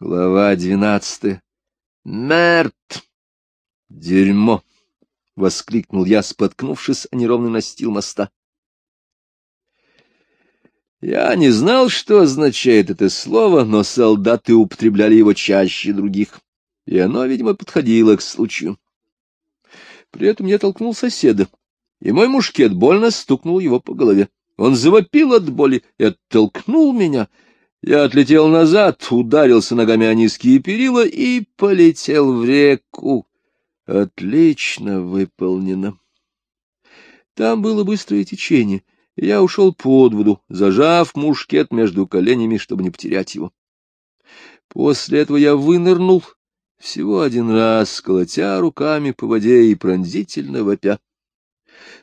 Глава двенадцатая. Мерт! Дерьмо! — воскликнул я, споткнувшись о неровный настил моста. Я не знал, что означает это слово, но солдаты употребляли его чаще других, и оно, видимо, подходило к случаю. При этом я толкнул соседа, и мой мушкет больно стукнул его по голове. Он завопил от боли и оттолкнул меня — я отлетел назад, ударился ногами о низкие перила и полетел в реку. Отлично выполнено. Там было быстрое течение, и я ушел под воду, зажав мушкет между коленями, чтобы не потерять его. После этого я вынырнул всего один раз, колотя руками по воде и пронзительно вопя.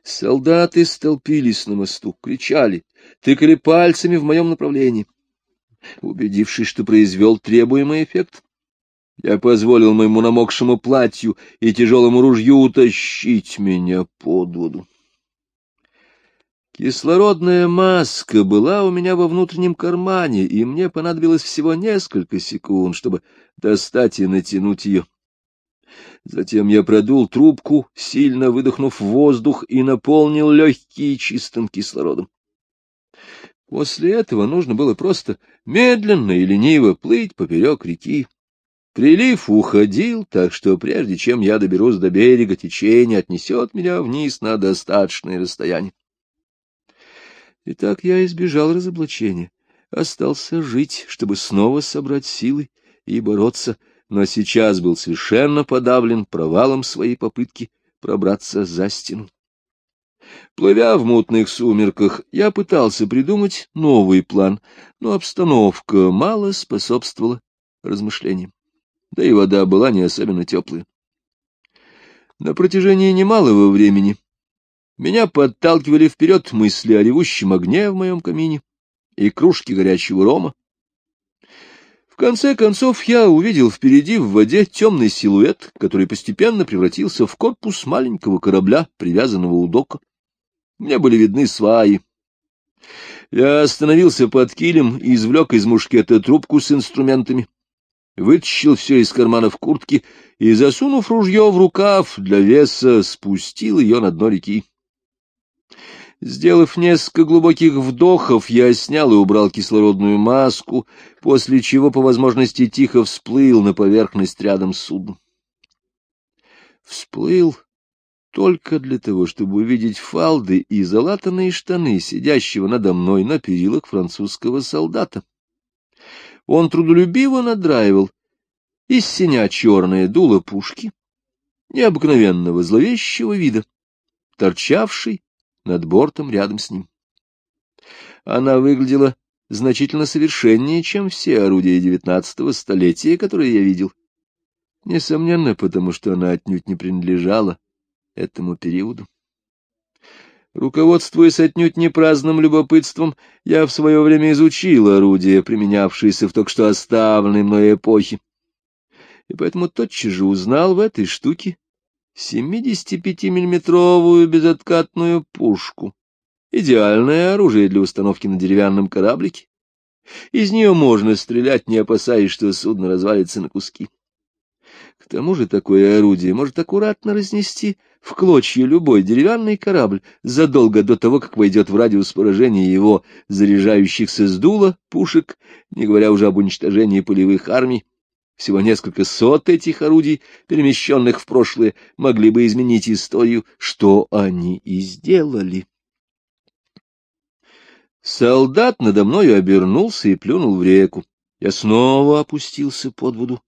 Солдаты столпились на мосту, кричали, тыкали пальцами в моем направлении. Убедившись, что произвел требуемый эффект, я позволил моему намокшему платью и тяжелому ружью утащить меня под воду. Кислородная маска была у меня во внутреннем кармане, и мне понадобилось всего несколько секунд, чтобы достать и натянуть ее. Затем я продул трубку, сильно выдохнув воздух, и наполнил легкие чистым кислородом. После этого нужно было просто медленно и лениво плыть поперек реки. Прилив уходил, так что прежде чем я доберусь до берега, течение отнесет меня вниз на достаточное расстояние. Итак, я избежал разоблачения, остался жить, чтобы снова собрать силы и бороться, но сейчас был совершенно подавлен провалом своей попытки пробраться за стену. Плывя в мутных сумерках, я пытался придумать новый план, но обстановка мало способствовала размышлениям. Да и вода была не особенно теплая. На протяжении немалого времени меня подталкивали вперед мысли о ревущем огне в моем камине и кружке горячего рома. В конце концов я увидел впереди в воде темный силуэт, который постепенно превратился в корпус маленького корабля, привязанного у дока. Мне были видны сваи. Я остановился под килем и извлек из мушкета трубку с инструментами, вытащил все из карманов куртки и, засунув ружье в рукав для веса, спустил ее на дно реки. Сделав несколько глубоких вдохов, я снял и убрал кислородную маску, после чего, по возможности, тихо всплыл на поверхность рядом с судном. Всплыл только для того, чтобы увидеть фалды и залатанные штаны сидящего надо мной на перилах французского солдата. Он трудолюбиво надраивал из синя черное дуло пушки, необыкновенного зловещего вида, торчавшей над бортом рядом с ним. Она выглядела значительно совершеннее, чем все орудия девятнадцатого столетия, которые я видел. Несомненно, потому что она отнюдь не принадлежала этому периоду. Руководствуясь отнюдь не праздным любопытством, я в свое время изучил орудия, применявшиеся в только что оставленной мной эпохе, и поэтому тотчас же узнал в этой штуке 75-миллиметровую безоткатную пушку. Идеальное оружие для установки на деревянном кораблике. Из нее можно стрелять, не опасаясь, что судно развалится на куски. К тому же такое орудие может аккуратно разнести в клочья любой деревянный корабль задолго до того, как войдет в радиус поражения его заряжающихся с дула пушек, не говоря уже об уничтожении полевых армий. Всего несколько сот этих орудий, перемещенных в прошлое, могли бы изменить историю, что они и сделали. Солдат надо мною обернулся и плюнул в реку. Я снова опустился под воду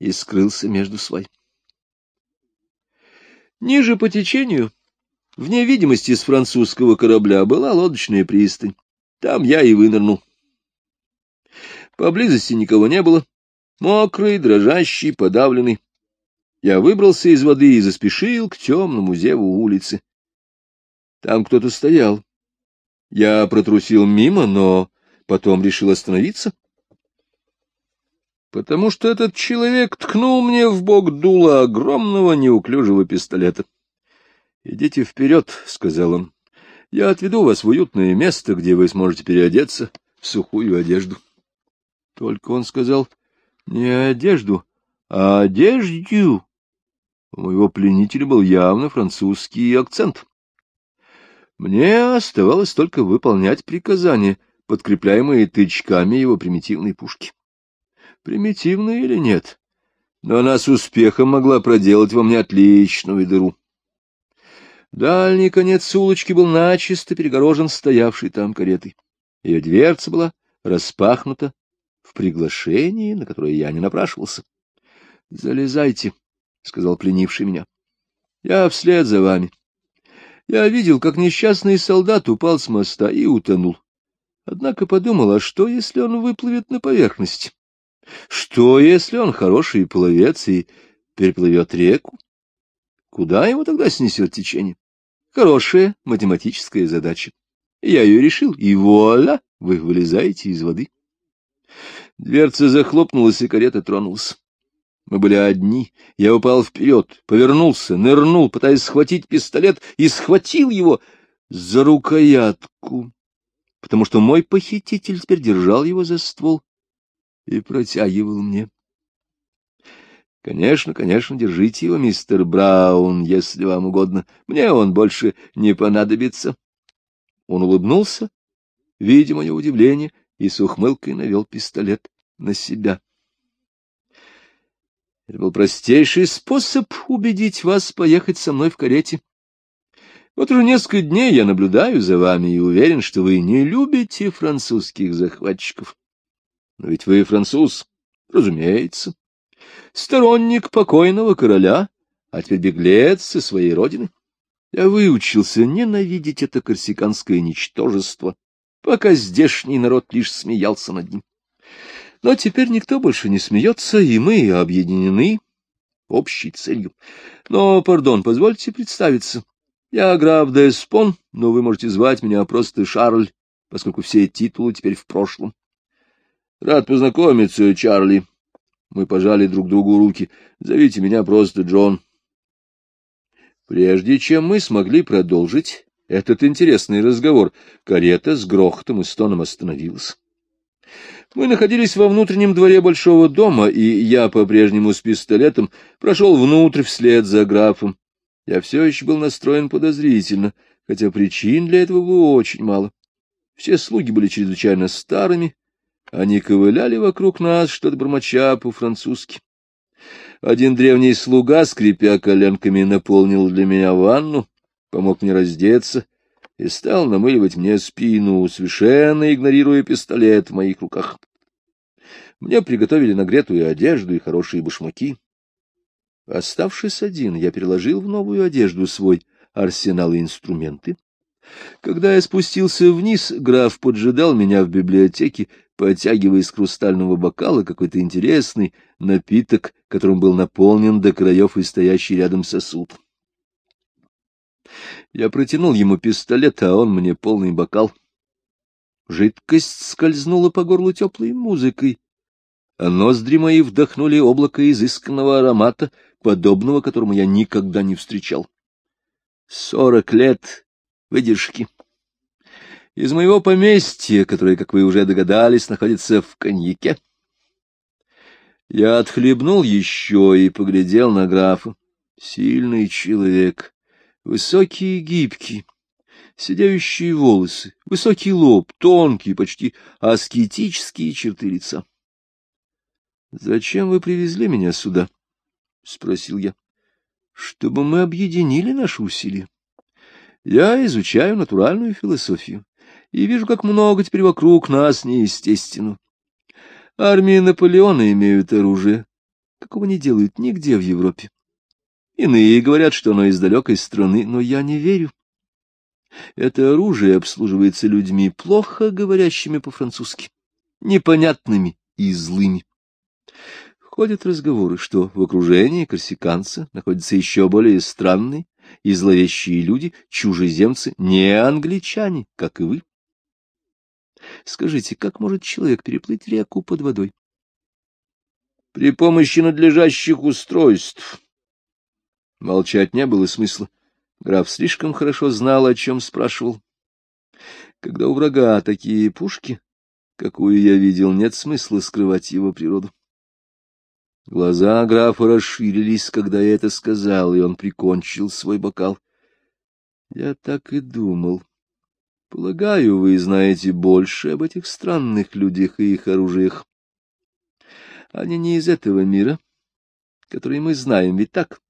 и скрылся между свай. Ниже по течению, вне видимости с французского корабля, была лодочная пристань. Там я и вынырнул. Поблизости никого не было. Мокрый, дрожащий, подавленный. Я выбрался из воды и заспешил к темному зеву улицы. Там кто-то стоял. Я протрусил мимо, но потом решил остановиться потому что этот человек ткнул мне в бок дуло огромного неуклюжего пистолета. — Идите вперед, — сказал он. — Я отведу вас в уютное место, где вы сможете переодеться в сухую одежду. Только он сказал Не одежду, а одежду. У моего пленителя был явно французский акцент. Мне оставалось только выполнять приказания, подкрепляемые тычками его примитивной пушки. Примитивные или нет, но она с успехом могла проделать во мне отличную дыру. Дальний конец улочки был начисто перегорожен стоявшей там каретой. Ее дверца была распахнута в приглашении, на которое я не напрашивался. — Залезайте, — сказал пленивший меня. — Я вслед за вами. Я видел, как несчастный солдат упал с моста и утонул. Однако подумал, а что, если он выплывет на поверхность? Что, если он хороший пловец и переплывет реку? Куда его тогда снесет течение? Хорошая математическая задача. Я ее решил, и вуаля, вы вылезаете из воды. Дверца захлопнулась, и карета тронулась. Мы были одни. Я упал вперед, повернулся, нырнул, пытаясь схватить пистолет, и схватил его за рукоятку, потому что мой похититель теперь держал его за ствол и протягивал мне. Конечно, конечно, держите его, мистер Браун, если вам угодно. Мне он больше не понадобится. Он улыбнулся, видя мое удивление, и с ухмылкой навел пистолет на себя. Это был простейший способ убедить вас поехать со мной в карете. Вот уже несколько дней я наблюдаю за вами и уверен, что вы не любите французских захватчиков. Но ведь вы француз, разумеется сторонник покойного короля, а теперь беглец со своей родины. Я выучился ненавидеть это корсиканское ничтожество, пока здешний народ лишь смеялся над ним. Но теперь никто больше не смеется, и мы объединены общей целью. Но, пардон, позвольте представиться. Я граф де Спон, но вы можете звать меня просто Шарль, поскольку все титулы теперь в прошлом. Рад познакомиться, Чарли, мы пожали друг другу руки. Зовите меня просто Джон. Прежде чем мы смогли продолжить этот интересный разговор, карета с грохотом и стоном остановилась. Мы находились во внутреннем дворе большого дома, и я по-прежнему с пистолетом прошел внутрь вслед за графом. Я все еще был настроен подозрительно, хотя причин для этого было очень мало. Все слуги были чрезвычайно старыми, они ковыляли вокруг нас, что-то бормоча по-французски. Один древний слуга, скрипя коленками, наполнил для меня ванну, помог мне раздеться и стал намыливать мне спину, совершенно игнорируя пистолет в моих руках. Мне приготовили нагретую одежду и хорошие башмаки. Оставшись один, я переложил в новую одежду свой арсенал и инструменты. Когда я спустился вниз, граф поджидал меня в библиотеке потягивая из хрустального бокала какой-то интересный напиток, которым был наполнен до краев и стоящий рядом сосуд. Я протянул ему пистолет, а он мне полный бокал. Жидкость скользнула по горлу теплой музыкой, а ноздри мои вдохнули облако изысканного аромата, подобного которому я никогда не встречал. Сорок лет выдержки из моего поместья, которое, как вы уже догадались, находится в коньяке. Я отхлебнул еще и поглядел на графа. Сильный человек, высокий и гибкий, сидящие волосы, высокий лоб, тонкие, почти аскетические черты лица. — Зачем вы привезли меня сюда? — спросил я. — Чтобы мы объединили наши усилия. Я изучаю натуральную философию и вижу, как много теперь вокруг нас неестественно. Армии Наполеона имеют оружие, какого не делают нигде в Европе. Иные говорят, что оно из далекой страны, но я не верю. Это оружие обслуживается людьми, плохо говорящими по-французски, непонятными и злыми. Ходят разговоры, что в окружении корсиканца находятся еще более странные и зловещие люди, чужеземцы, не англичане, как и вы. Скажите, как может человек переплыть реку под водой? При помощи надлежащих устройств. Молчать не было смысла. Граф слишком хорошо знал, о чем спрашивал. Когда у врага такие пушки, какую я видел, нет смысла скрывать его природу. Глаза графа расширились, когда я это сказал, и он прикончил свой бокал. Я так и думал. Полагаю, вы знаете больше об этих странных людях и их оружиях. Они не из этого мира, который мы знаем, ведь так?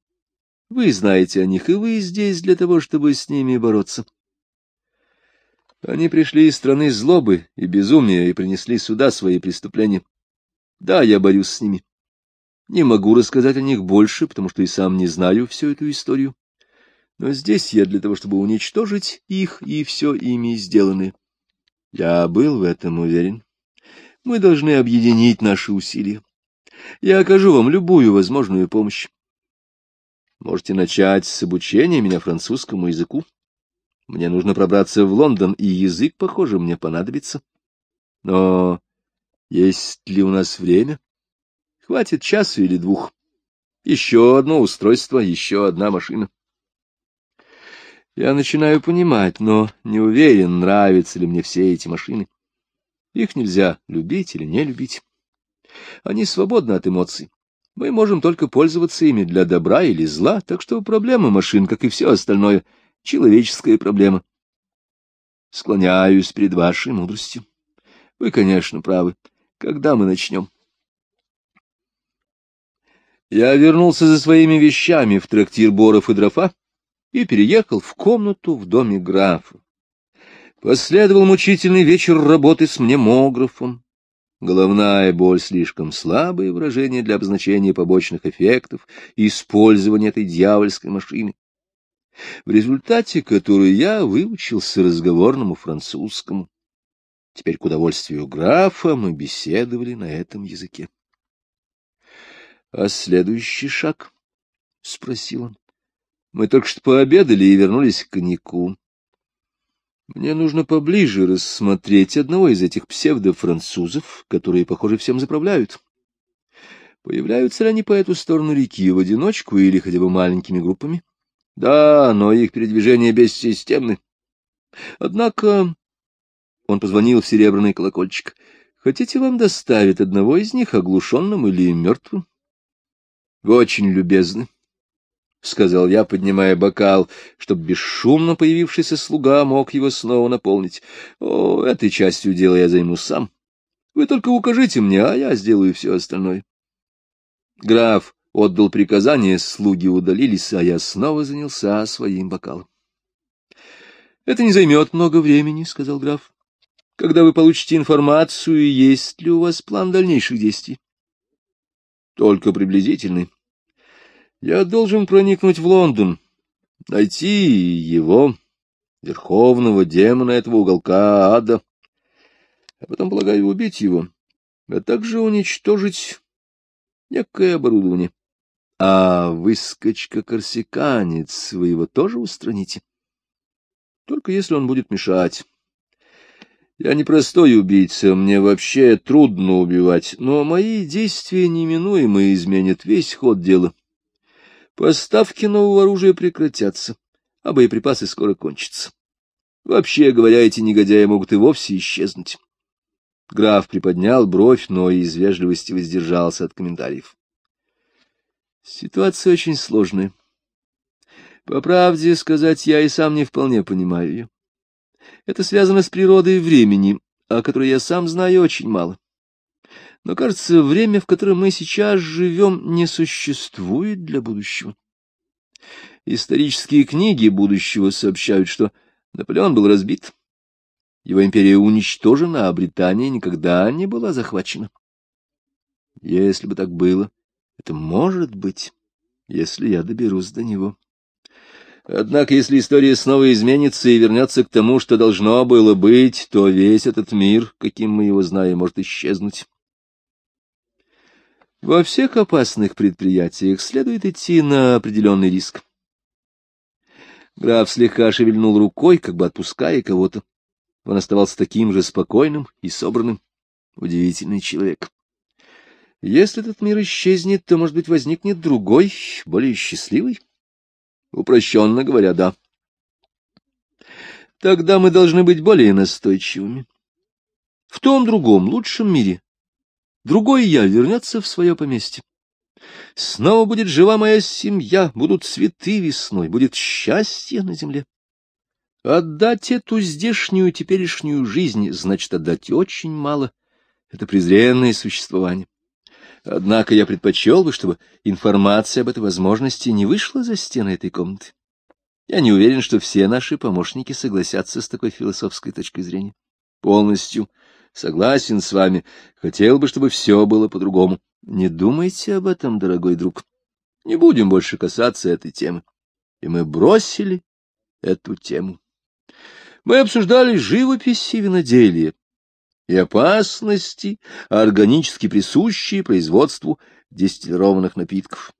Вы знаете о них, и вы здесь для того, чтобы с ними бороться. Они пришли из страны злобы и безумия и принесли сюда свои преступления. Да, я борюсь с ними. Не могу рассказать о них больше, потому что и сам не знаю всю эту историю. Но здесь я для того, чтобы уничтожить их и все ими сделанное. Я был в этом уверен. Мы должны объединить наши усилия. Я окажу вам любую возможную помощь. Можете начать с обучения меня французскому языку. Мне нужно пробраться в Лондон, и язык, похоже, мне понадобится. Но есть ли у нас время? Хватит часу или двух. Еще одно устройство, еще одна машина. Я начинаю понимать, но не уверен, нравятся ли мне все эти машины. Их нельзя любить или не любить. Они свободны от эмоций. Мы можем только пользоваться ими для добра или зла, так что проблема машин, как и все остальное, человеческая проблема. Склоняюсь перед вашей мудростью. Вы, конечно, правы. Когда мы начнем? Я вернулся за своими вещами в трактир Боров и Дрофа и переехал в комнату в доме графа. Последовал мучительный вечер работы с мнемографом. Головная боль — слишком слабое выражение для обозначения побочных эффектов и использования этой дьявольской машины, в результате которой я выучился разговорному французскому. Теперь, к удовольствию графа, мы беседовали на этом языке. — А следующий шаг? — спросил он. — Мы только что пообедали и вернулись к коньяку. Мне нужно поближе рассмотреть одного из этих псевдофранцузов, которые, похоже, всем заправляют. Появляются ли они по эту сторону реки в одиночку или хотя бы маленькими группами? Да, но их передвижения бессистемны. Однако... Он позвонил в серебряный колокольчик. Хотите, вам доставить одного из них, оглушенным или мертвым? Вы очень любезны, — сказал я, поднимая бокал, чтобы бесшумно появившийся слуга мог его снова наполнить. О, этой частью дела я займусь сам. Вы только укажите мне, а я сделаю все остальное. Граф отдал приказание, слуги удалились, а я снова занялся своим бокалом. — Это не займет много времени, — сказал граф. — Когда вы получите информацию, есть ли у вас план дальнейших действий? Только приблизительный. Я должен проникнуть в Лондон, найти его, верховного демона этого уголка ада, а потом, полагаю, убить его, а также уничтожить некое оборудование. А выскочка-корсиканец, вы его тоже устраните? Только если он будет мешать. Я не простой убийца, мне вообще трудно убивать, но мои действия неминуемо изменят весь ход дела. Поставки нового оружия прекратятся, а боеприпасы скоро кончатся. Вообще говоря, эти негодяи могут и вовсе исчезнуть. Граф приподнял бровь, но из вежливости воздержался от комментариев. Ситуация очень сложная. По правде сказать, я и сам не вполне понимаю ее. Это связано с природой времени, о которой я сам знаю очень мало. Но, кажется, время, в котором мы сейчас живем, не существует для будущего. Исторические книги будущего сообщают, что Наполеон был разбит, его империя уничтожена, а Британия никогда не была захвачена. Если бы так было, это может быть, если я доберусь до него. Однако, если история снова изменится и вернется к тому, что должно было быть, то весь этот мир, каким мы его знаем, может исчезнуть. Во всех опасных предприятиях следует идти на определенный риск. Граф слегка шевельнул рукой, как бы отпуская кого-то. Он оставался таким же спокойным и собранным. Удивительный человек. Если этот мир исчезнет, то, может быть, возникнет другой, более счастливый. Упрощенно говоря, да. Тогда мы должны быть более настойчивыми. В том другом, лучшем мире другой я вернется в свое поместье. Снова будет жива моя семья, будут цветы весной, будет счастье на земле. Отдать эту здешнюю теперешнюю жизнь, значит, отдать очень мало. Это презренное существование. Однако я предпочел бы, чтобы информация об этой возможности не вышла за стены этой комнаты. Я не уверен, что все наши помощники согласятся с такой философской точкой зрения. Полностью согласен с вами. Хотел бы, чтобы все было по-другому. Не думайте об этом, дорогой друг. Не будем больше касаться этой темы. И мы бросили эту тему. Мы обсуждали живопись и виноделие, и опасности, органически присущие производству дистиллированных напитков.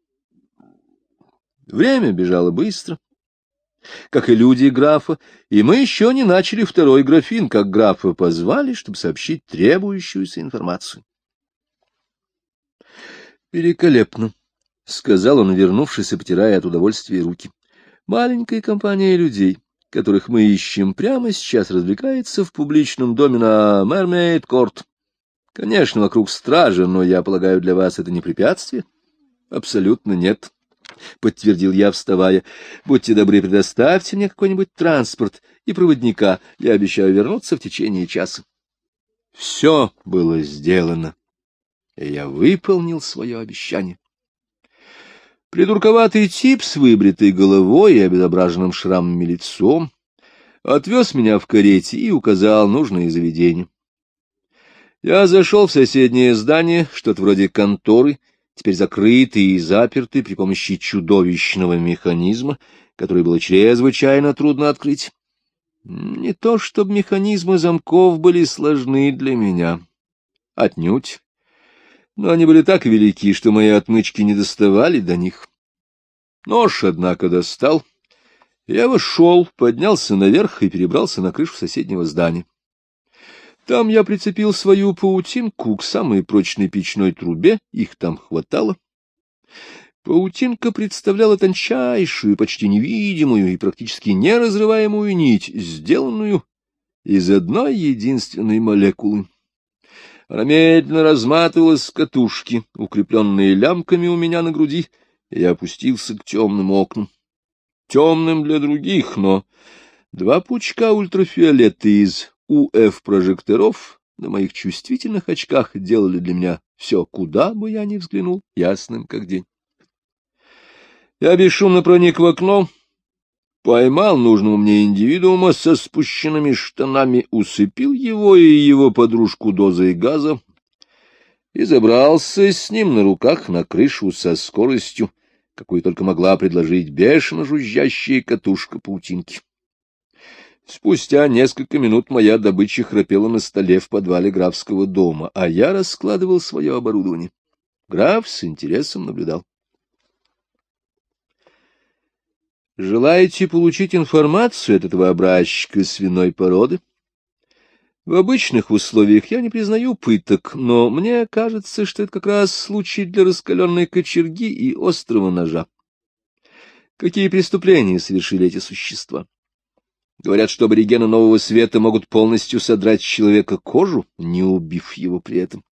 Время бежало быстро, как и люди графа, и мы еще не начали второй графин, как графа позвали, чтобы сообщить требующуюся информацию. «Великолепно», — сказал он, вернувшись и потирая от удовольствия руки. «Маленькая компания людей, которых мы ищем, прямо сейчас развлекается в публичном доме на Мермейд-Корт. Конечно, вокруг стражи, но, я полагаю, для вас это не препятствие?» «Абсолютно нет», — подтвердил я, вставая. — Будьте добры, предоставьте мне какой-нибудь транспорт и проводника. Я обещаю вернуться в течение часа. Все было сделано и я выполнил свое обещание. Придурковатый тип с выбритой головой и обезображенным шрамами лицом отвез меня в карете и указал нужное заведение. Я зашел в соседнее здание, что-то вроде конторы, теперь закрытый и запертый при помощи чудовищного механизма, который было чрезвычайно трудно открыть. Не то чтобы механизмы замков были сложны для меня. Отнюдь но они были так велики, что мои отмычки не доставали до них. Нож, однако, достал. Я вошел, поднялся наверх и перебрался на крышу соседнего здания. Там я прицепил свою паутинку к самой прочной печной трубе, их там хватало. Паутинка представляла тончайшую, почти невидимую и практически неразрываемую нить, сделанную из одной единственной молекулы. Она медленно разматывалась с катушки, укрепленные лямками у меня на груди, и я опустился к темным окнам. Темным для других, но два пучка ультрафиолета из УФ-прожекторов на моих чувствительных очках делали для меня все, куда бы я ни взглянул, ясным как день. Я бесшумно проник в окно, поймал нужного мне индивидуума со спущенными штанами, усыпил его и его подружку дозой газа и забрался с ним на руках на крышу со скоростью, какую только могла предложить бешено жужжащая катушка паутинки. Спустя несколько минут моя добыча храпела на столе в подвале графского дома, а я раскладывал свое оборудование. Граф с интересом наблюдал. Желаете получить информацию от этого образчика свиной породы? В обычных условиях я не признаю пыток, но мне кажется, что это как раз случай для раскаленной кочерги и острого ножа. Какие преступления совершили эти существа? Говорят, что аборигены Нового Света могут полностью содрать с человека кожу, не убив его при этом.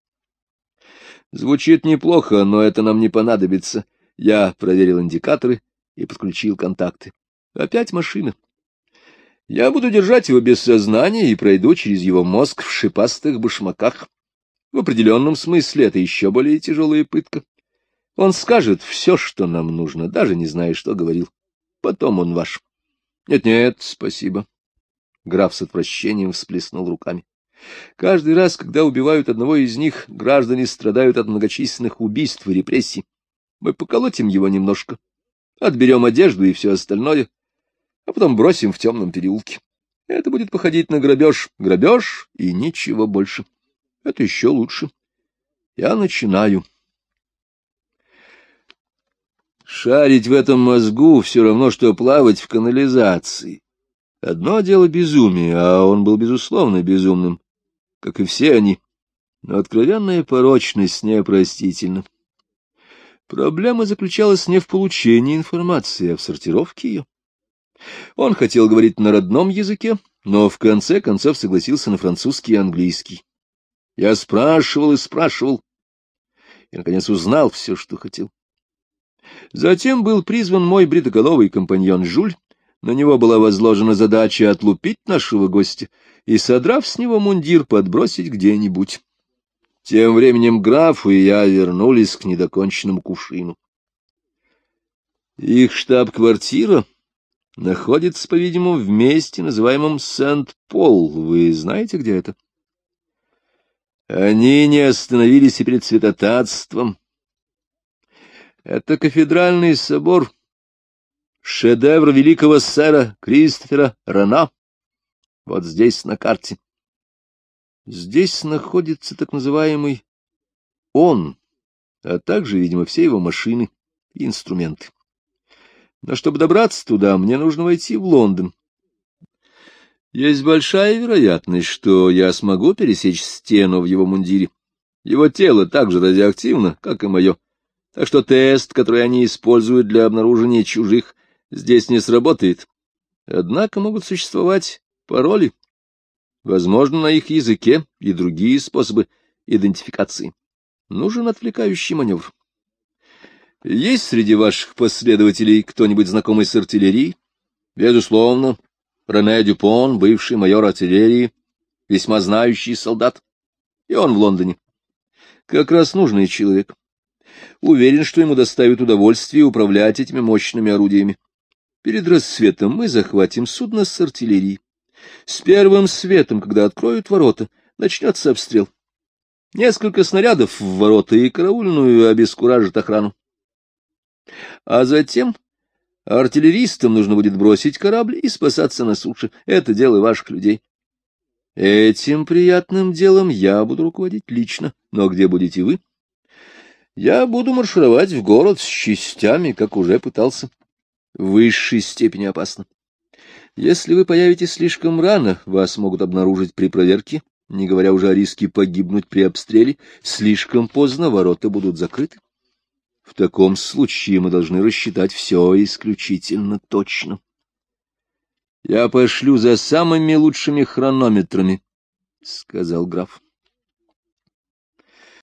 Звучит неплохо, но это нам не понадобится. Я проверил индикаторы и подключил контакты. Опять машина. Я буду держать его без сознания и пройду через его мозг в шипастых башмаках. В определенном смысле это еще более тяжелая пытка. Он скажет все, что нам нужно, даже не зная, что говорил. Потом он ваш. Нет-нет, спасибо. Граф с отвращением всплеснул руками. Каждый раз, когда убивают одного из них, граждане страдают от многочисленных убийств и репрессий. Мы поколотим его немножко, отберем одежду и все остальное, а потом бросим в темном переулке. Это будет походить на грабеж. Грабеж и ничего больше. Это еще лучше. Я начинаю. Шарить в этом мозгу все равно, что плавать в канализации. Одно дело безумие, а он был, безусловно, безумным, как и все они. Но откровенная порочность непростительна. Проблема заключалась не в получении информации, а в сортировке ее. Он хотел говорить на родном языке, но в конце концов согласился на французский и английский. Я спрашивал и спрашивал, и, наконец, узнал все, что хотел. Затем был призван мой бритоголовый компаньон Жуль. На него была возложена задача отлупить нашего гостя и, содрав с него мундир, подбросить где-нибудь. Тем временем граф и я вернулись к недоконченному кувшину. Их штаб-квартира находится, по-видимому, в месте, называемом Сент-Пол. Вы знаете, где это? Они не остановились и перед святотатством. Это кафедральный собор, шедевр великого сэра Кристофера Рана. Вот здесь на карте. Здесь находится так называемый он, а также, видимо, все его машины и инструменты. Но чтобы добраться туда, мне нужно войти в Лондон. Есть большая вероятность, что я смогу пересечь стену в его мундире. Его тело так же радиоактивно, как и мое. Так что тест, который они используют для обнаружения чужих, здесь не сработает. Однако могут существовать пароли, возможно, на их языке и другие способы идентификации. Нужен отвлекающий маневр. Есть среди ваших последователей кто-нибудь знакомый с артиллерией? Безусловно. Рене Дюпон, бывший майор артиллерии, весьма знающий солдат. И он в Лондоне. Как раз нужный человек. Уверен, что ему доставит удовольствие управлять этими мощными орудиями. Перед рассветом мы захватим судно с артиллерией. С первым светом, когда откроют ворота, начнется обстрел. Несколько снарядов в ворота и караульную обескуражит охрану. А затем артиллеристам нужно будет бросить корабль и спасаться на суше. Это дело ваших людей. Этим приятным делом я буду руководить лично. Но где будете вы? Я буду маршировать в город с частями, как уже пытался. В высшей степени опасно. Если вы появитесь слишком рано, вас могут обнаружить при проверке, не говоря уже о риске погибнуть при обстреле. Слишком поздно ворота будут закрыты. В таком случае мы должны рассчитать все исключительно точно. — Я пошлю за самыми лучшими хронометрами, — сказал граф.